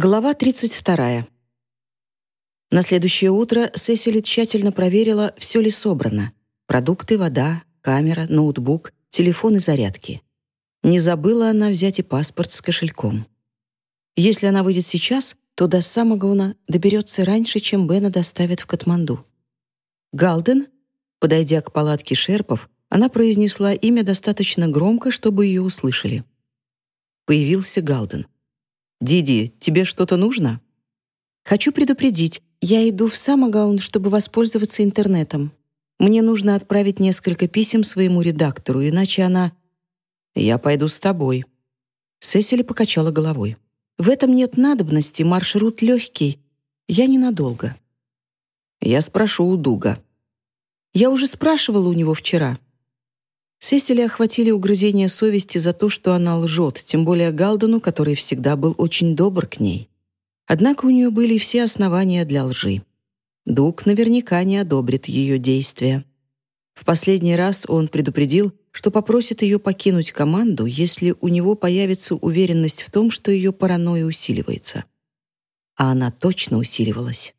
Глава 32. На следующее утро Сесили тщательно проверила, все ли собрано. Продукты, вода, камера, ноутбук, телефон и зарядки. Не забыла она взять и паспорт с кошельком. Если она выйдет сейчас, то до Самогауна доберется раньше, чем Бена доставят в Катманду. «Галден?» Подойдя к палатке шерпов, она произнесла имя достаточно громко, чтобы ее услышали. Появился Галден. «Диди, тебе что-то нужно?» «Хочу предупредить. Я иду в Самогаун, чтобы воспользоваться интернетом. Мне нужно отправить несколько писем своему редактору, иначе она...» «Я пойду с тобой». Сесили покачала головой. «В этом нет надобности, маршрут легкий. Я ненадолго». «Я спрошу у Дуга». «Я уже спрашивала у него вчера». Сесили охватили угрызения совести за то, что она лжет, тем более Галдену, который всегда был очень добр к ней. Однако у нее были все основания для лжи. Дуг наверняка не одобрит ее действия. В последний раз он предупредил, что попросит ее покинуть команду, если у него появится уверенность в том, что ее паранойя усиливается. А она точно усиливалась.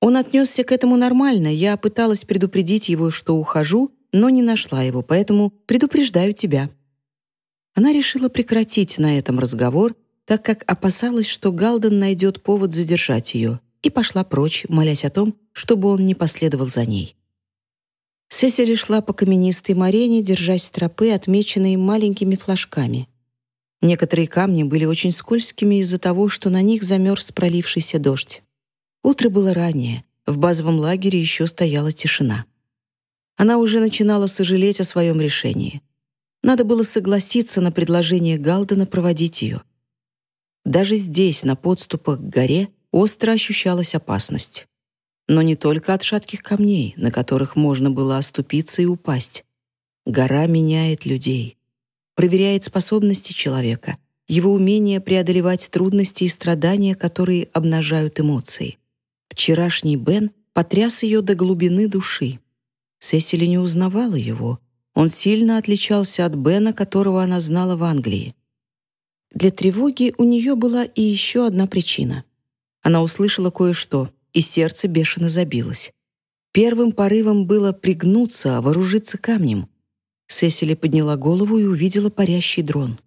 Он отнесся к этому нормально, я пыталась предупредить его, что ухожу, но не нашла его, поэтому предупреждаю тебя». Она решила прекратить на этом разговор, так как опасалась, что Галден найдет повод задержать ее, и пошла прочь, молясь о том, чтобы он не последовал за ней. Сесили шла по каменистой морене, держась тропы, отмеченные маленькими флажками. Некоторые камни были очень скользкими из-за того, что на них замерз пролившийся дождь. Утро было раннее, в базовом лагере еще стояла тишина. Она уже начинала сожалеть о своем решении. Надо было согласиться на предложение Галдена проводить ее. Даже здесь, на подступах к горе, остро ощущалась опасность. Но не только от шатких камней, на которых можно было оступиться и упасть. Гора меняет людей, проверяет способности человека, его умение преодолевать трудности и страдания, которые обнажают эмоции. Вчерашний Бен потряс ее до глубины души. Сесили не узнавала его. Он сильно отличался от Бена, которого она знала в Англии. Для тревоги у нее была и еще одна причина. Она услышала кое-что, и сердце бешено забилось. Первым порывом было пригнуться, вооружиться камнем. Сесили подняла голову и увидела парящий дрон.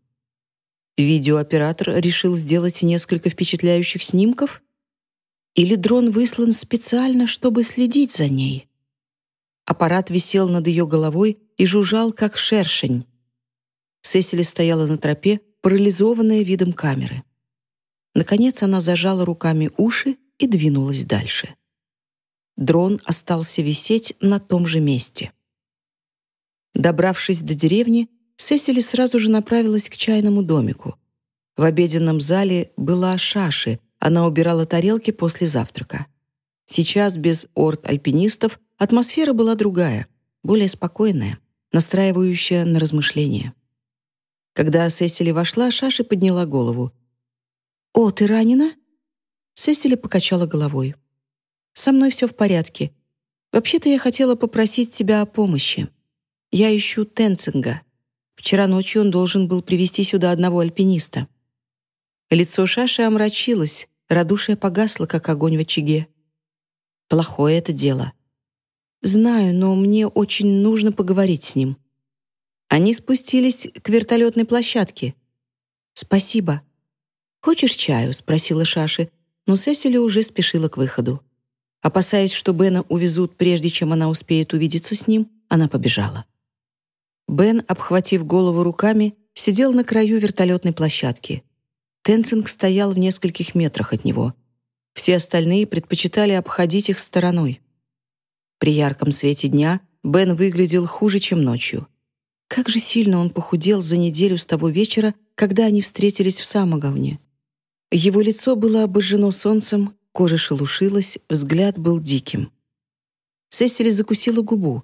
Видеооператор решил сделать несколько впечатляющих снимков? Или дрон выслан специально, чтобы следить за ней? Аппарат висел над ее головой и жужжал, как шершень. Сесили стояла на тропе, парализованная видом камеры. Наконец она зажала руками уши и двинулась дальше. Дрон остался висеть на том же месте. Добравшись до деревни, Сесили сразу же направилась к чайному домику. В обеденном зале была шаши, она убирала тарелки после завтрака. Сейчас без орд-альпинистов Атмосфера была другая, более спокойная, настраивающая на размышления. Когда Сесили вошла, Шаши подняла голову. «О, ты ранена?» Сесили покачала головой. «Со мной все в порядке. Вообще-то я хотела попросить тебя о помощи. Я ищу Тенцинга. Вчера ночью он должен был привести сюда одного альпиниста». Лицо Шаши омрачилось, радушие погасло, как огонь в очаге. «Плохое это дело. «Знаю, но мне очень нужно поговорить с ним». Они спустились к вертолетной площадке. «Спасибо». «Хочешь чаю?» — спросила Шаши, но Сесили уже спешила к выходу. Опасаясь, что Бена увезут, прежде чем она успеет увидеться с ним, она побежала. Бен, обхватив голову руками, сидел на краю вертолетной площадки. Тенцинг стоял в нескольких метрах от него. Все остальные предпочитали обходить их стороной. При ярком свете дня Бен выглядел хуже, чем ночью. Как же сильно он похудел за неделю с того вечера, когда они встретились в Самоговне. Его лицо было обожжено солнцем, кожа шелушилась, взгляд был диким. Сесили закусила губу.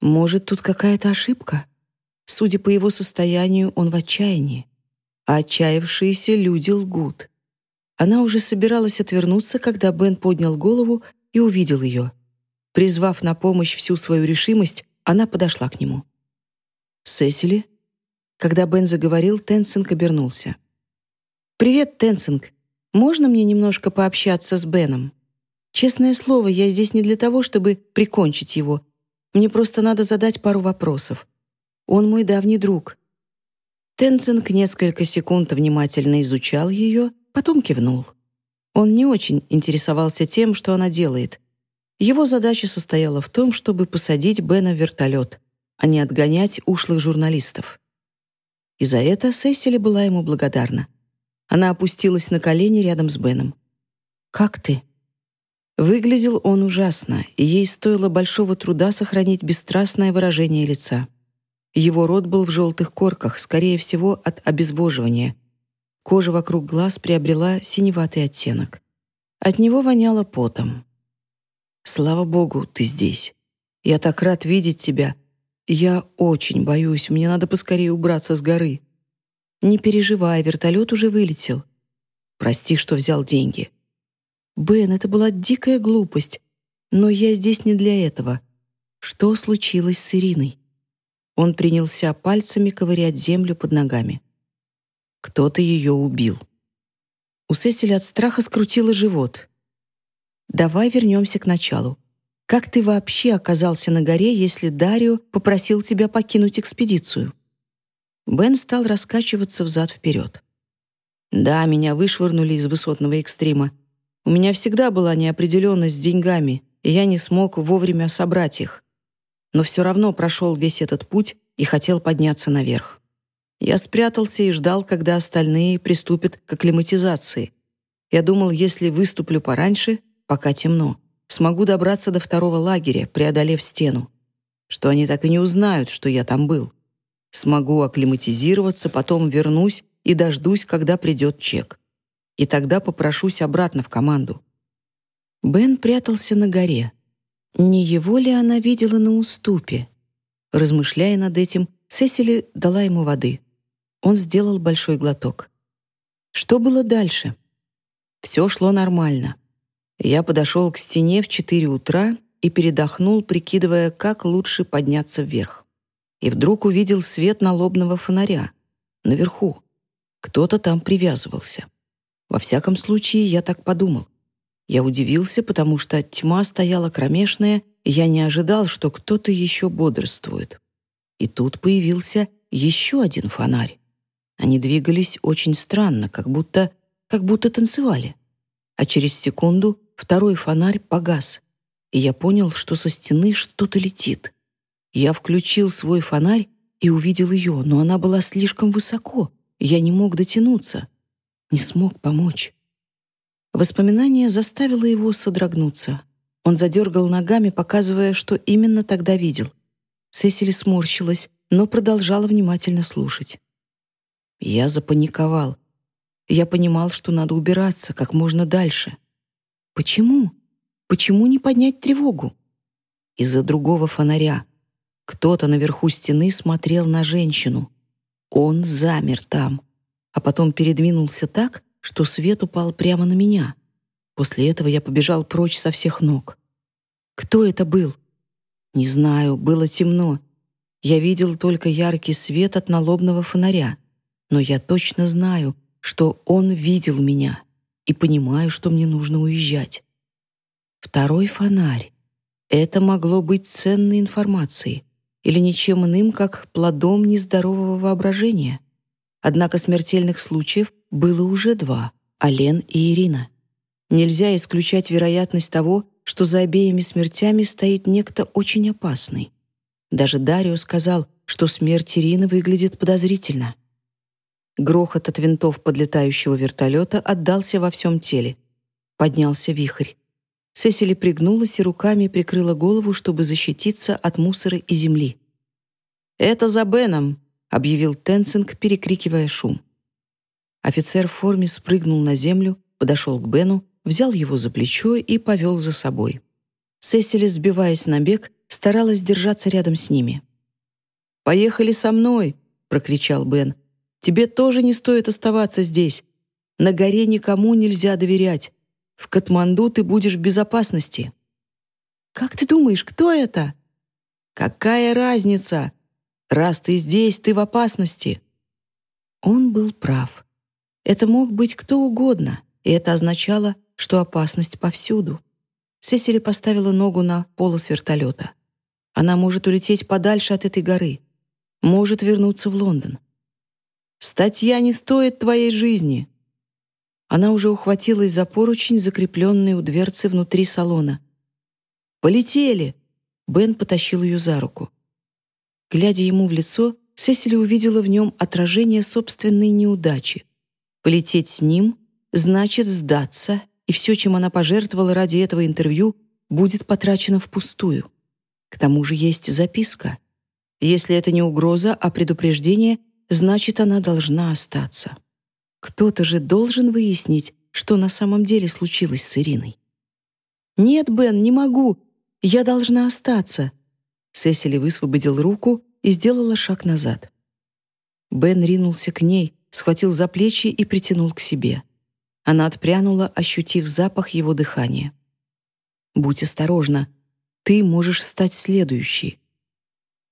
Может, тут какая-то ошибка? Судя по его состоянию, он в отчаянии. А отчаявшиеся люди лгут. Она уже собиралась отвернуться, когда Бен поднял голову и увидел ее — Призвав на помощь всю свою решимость, она подошла к нему. «Сесили?» Когда Бен заговорил, Тенсинг обернулся. «Привет, Тенсинг. можно мне немножко пообщаться с Беном? Честное слово, я здесь не для того, чтобы прикончить его. Мне просто надо задать пару вопросов. Он мой давний друг». Тенцинг несколько секунд внимательно изучал ее, потом кивнул. Он не очень интересовался тем, что она делает. Его задача состояла в том, чтобы посадить Бена в вертолет, а не отгонять ушлых журналистов. И за это Сесили была ему благодарна. Она опустилась на колени рядом с Беном. «Как ты?» Выглядел он ужасно, и ей стоило большого труда сохранить бесстрастное выражение лица. Его рот был в желтых корках, скорее всего, от обезвоживания. Кожа вокруг глаз приобрела синеватый оттенок. От него воняло потом. «Слава богу, ты здесь. Я так рад видеть тебя. Я очень боюсь, мне надо поскорее убраться с горы». «Не переживай, вертолет уже вылетел. Прости, что взял деньги». «Бен, это была дикая глупость, но я здесь не для этого. Что случилось с Ириной?» Он принялся пальцами ковырять землю под ногами. Кто-то ее убил. У Сесили от страха скрутило живот. «Давай вернемся к началу. Как ты вообще оказался на горе, если Дарио попросил тебя покинуть экспедицию?» Бен стал раскачиваться взад-вперед. «Да, меня вышвырнули из высотного экстрима. У меня всегда была неопределенность с деньгами, и я не смог вовремя собрать их но все равно прошел весь этот путь и хотел подняться наверх. Я спрятался и ждал, когда остальные приступят к акклиматизации. Я думал, если выступлю пораньше, пока темно, смогу добраться до второго лагеря, преодолев стену. Что они так и не узнают, что я там был. Смогу акклиматизироваться, потом вернусь и дождусь, когда придет чек. И тогда попрошусь обратно в команду. Бен прятался на горе. Не его ли она видела на уступе? Размышляя над этим, Сесили дала ему воды. Он сделал большой глоток. Что было дальше? Все шло нормально. Я подошел к стене в 4 утра и передохнул, прикидывая, как лучше подняться вверх. И вдруг увидел свет налобного фонаря. Наверху. Кто-то там привязывался. Во всяком случае, я так подумал. Я удивился, потому что тьма стояла кромешная, и я не ожидал, что кто-то еще бодрствует. И тут появился еще один фонарь. Они двигались очень странно, как будто, как будто танцевали. А через секунду второй фонарь погас, и я понял, что со стены что-то летит. Я включил свой фонарь и увидел ее, но она была слишком высоко, я не мог дотянуться, не смог помочь. Воспоминание заставило его содрогнуться. Он задергал ногами, показывая, что именно тогда видел. Сесили сморщилась, но продолжала внимательно слушать. Я запаниковал. Я понимал, что надо убираться как можно дальше. Почему? Почему не поднять тревогу? Из-за другого фонаря. Кто-то наверху стены смотрел на женщину. Он замер там, а потом передвинулся так, что свет упал прямо на меня. После этого я побежал прочь со всех ног. Кто это был? Не знаю, было темно. Я видел только яркий свет от налобного фонаря. Но я точно знаю, что он видел меня и понимаю, что мне нужно уезжать. Второй фонарь. Это могло быть ценной информацией или ничем иным, как плодом нездорового воображения. Однако смертельных случаев было уже два — Ален и Ирина. Нельзя исключать вероятность того, что за обеими смертями стоит некто очень опасный. Даже Дарио сказал, что смерть Ирины выглядит подозрительно. Грохот от винтов подлетающего вертолета отдался во всем теле. Поднялся вихрь. Сесили пригнулась и руками прикрыла голову, чтобы защититься от мусора и земли. «Это за Беном», — объявил Тенцинг, перекрикивая шум. Офицер в форме спрыгнул на землю, подошел к Бену, взял его за плечо и повел за собой. Сесили, сбиваясь на бег, старалась держаться рядом с ними. «Поехали со мной!» — прокричал Бен. «Тебе тоже не стоит оставаться здесь. На горе никому нельзя доверять. В Катманду ты будешь в безопасности». «Как ты думаешь, кто это?» «Какая разница? Раз ты здесь, ты в опасности». Он был прав. Это мог быть кто угодно. и это означало, что опасность повсюду. Сесили поставила ногу на полос вертолета. Она может улететь подальше от этой горы, может вернуться в Лондон. «Статья не стоит твоей жизни!» Она уже ухватилась за поручень, закрепленный у дверцы внутри салона. «Полетели!» Бен потащил ее за руку. Глядя ему в лицо, Сесили увидела в нем отражение собственной неудачи. Полететь с ним значит сдаться, и все, чем она пожертвовала ради этого интервью, будет потрачено впустую. К тому же есть записка. Если это не угроза, а предупреждение, значит, она должна остаться. Кто-то же должен выяснить, что на самом деле случилось с Ириной. «Нет, Бен, не могу. Я должна остаться». Сесили высвободил руку и сделала шаг назад. Бен ринулся к ней, схватил за плечи и притянул к себе. Она отпрянула, ощутив запах его дыхания. «Будь осторожна. Ты можешь стать следующей».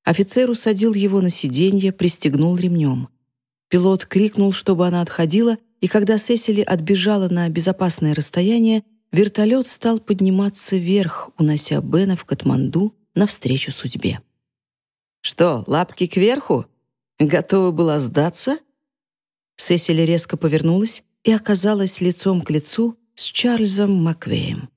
Офицер усадил его на сиденье, пристегнул ремнем. Пилот крикнул, чтобы она отходила, и когда Сесили отбежала на безопасное расстояние, вертолет стал подниматься вверх, унося Бена в Катманду навстречу судьбе. «Что, лапки кверху? Готова была сдаться?» Сесили резко повернулась и оказалась лицом к лицу с Чарльзом Маквеем.